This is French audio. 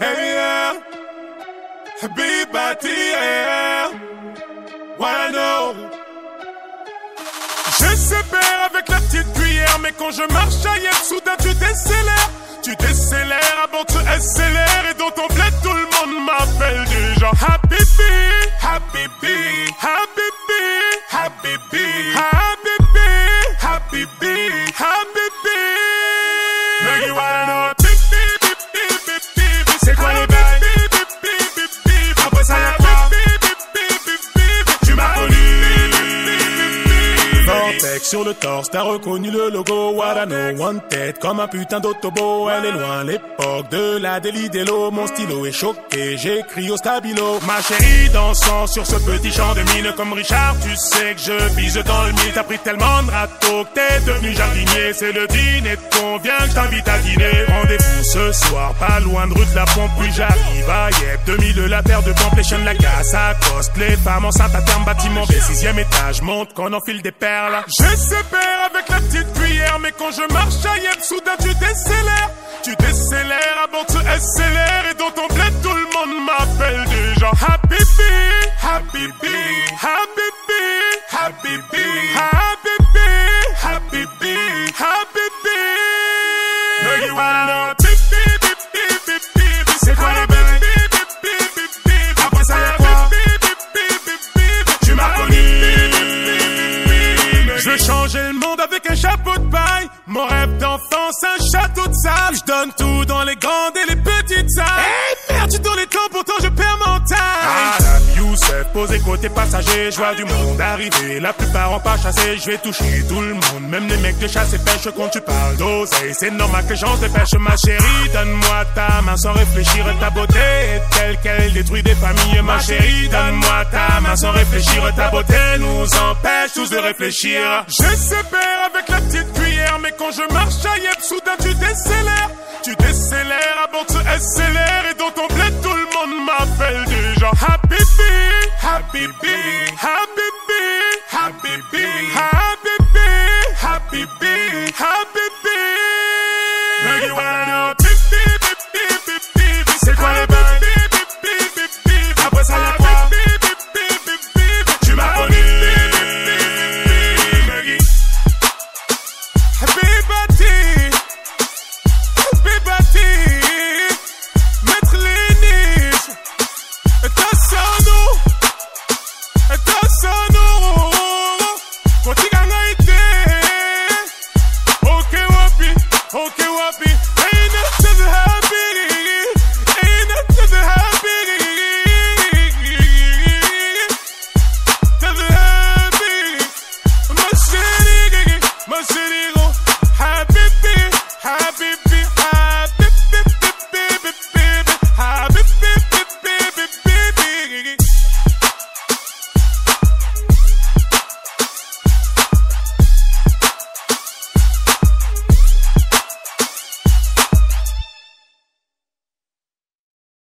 Hey yeah. Je sépare avec la petite cuillère, mais quand je marche ailleurs, soudain tu décélères. Tu décélères avant tu accélères et dans ton bled tout le monde m'appelle déjà Habibi, Habibi, Vortex sur le torse, t'as reconnu le logo. Wadano One tête comme un putain d'autobo. Elle est loin l'époque de la délit Mon stylo est choqué, j'écris au stabilo. Ma chérie dansant sur ce petit champ de mine Comme Richard, tu sais que je vise dans le mille. T'as pris tellement de râteaux que t'es devenu jardinier. C'est le dîner de convient que je t'invite à dîner. Rendez-vous ce soir, pas loin de rue de la pompe Puis j'arrive à Yep. 2000 la paire de completion La casse à coste, les femmes enceintes à terme Bâtiment B, sixième étage, monte qu'on enfile des perles Je sépare avec la petite cuillère Mais quand je marche à Yep, soudain tu décélères. Tu décélères avant tu accélères Et dans ton bled Je veux changer le monde avec un chapeau de paille. Mon rêve d'enfance, un château de sable. Je donne tout dans les grandes et les petites posé côté passager. Je vois du monde arriver, la plupart ont pas chassé. Je vais toucher tout le monde, même les mecs de chasse et pêche. Quand tu parles d'oseille, c'est normal que j'en dépêche. Ma chérie, donne-moi ta main sans réfléchir. Ta beauté est telle qu'elle détruit des familles. Ma chérie, donne-moi ta main sans réfléchir. Ta beauté nous empêche tous de réfléchir. Je sépare avec la petite cuillère, mais quand je marche Yep, soudain tu décélères. Tu décélères avant tu accélères et dans ton bled tout le monde m'appelle déjà